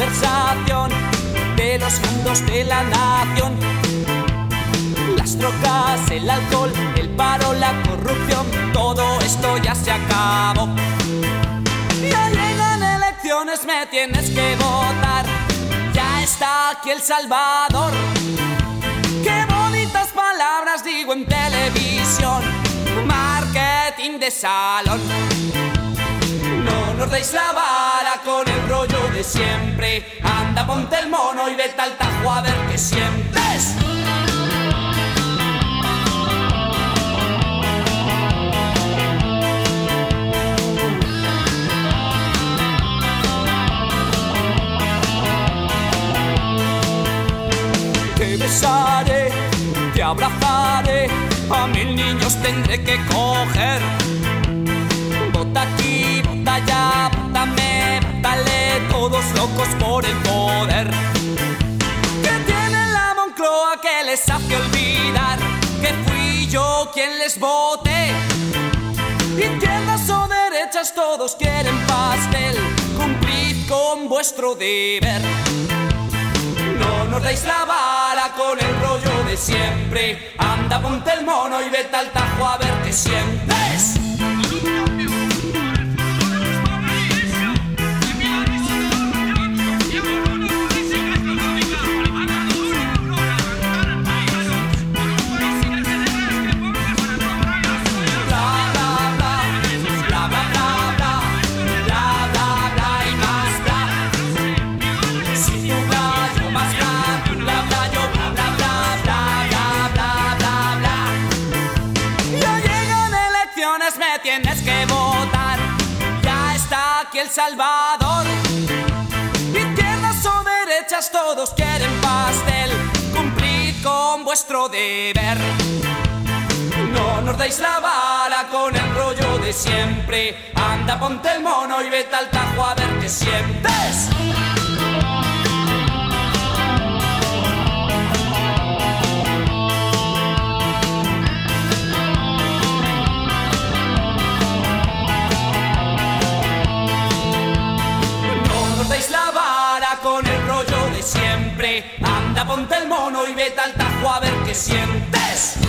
conversación de los mundos de la nación. Las trocas, el alcohol, el paro, la corrupción, todo esto ya se acabó. Ya llegan elecciones, me tienes que votar. Ya está aquí el Salvador. Qué bonitas palabras digo en televisión. Marketing de salón. No nos deis la vara con el rollo de siempre. Anda, ponte el mono y vete al tajo a ver qué sientes. Te besaré, te abrazaré, a mil niños tendré que coger. Locos por el poder. Que tiene la Moncloa que les hace olvidar que fui yo quien les voté. Izquierdas o derechas, todos quieren pastel, cumplid con vuestro deber. No nos deis la vara con el rollo de siempre. Anda, ponte el mono y vete al tajo a ver qué sientes. El Salvador. Izquierdas o derechas, todos quieren pastel. Cumplid con vuestro deber. No nos deis la vara con el rollo de siempre. Anda, ponte el mono y vete al tajo a ver qué sientes. Con el rollo de siempre. Anda, ponte el mono y vete al tajo a ver qué sientes.